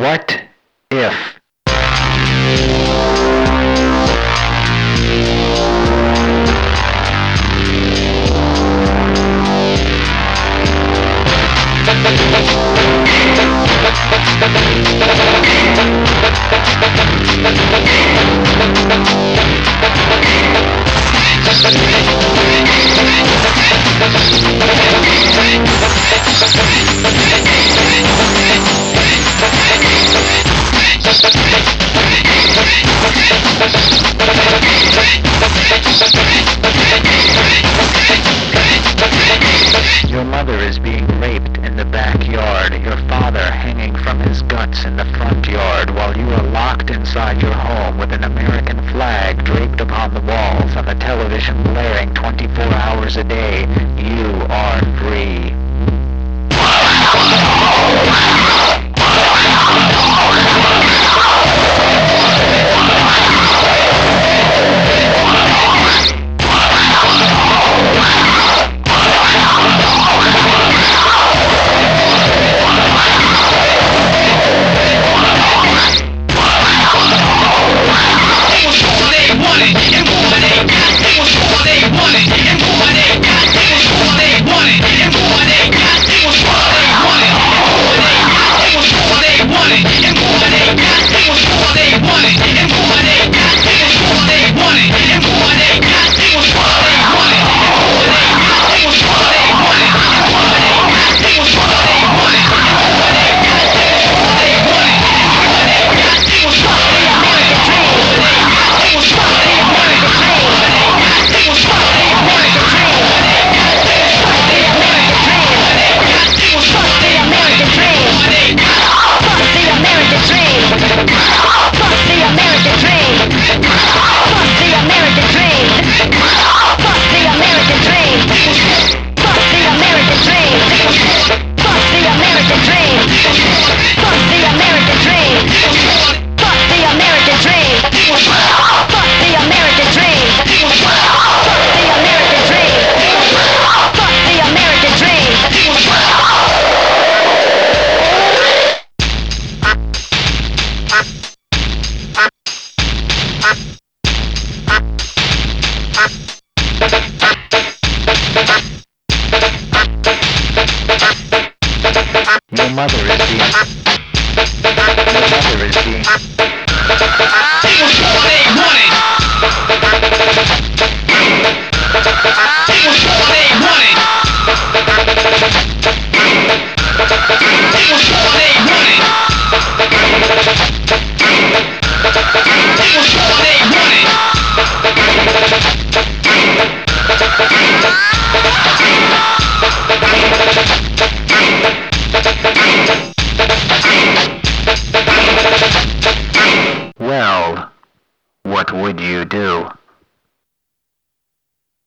What if? Guts in the front yard, while you are locked inside your home with an American flag draped upon the walls and the television blaring 24 hours a day. You are free. Mother is. Your mother is being... what would you do?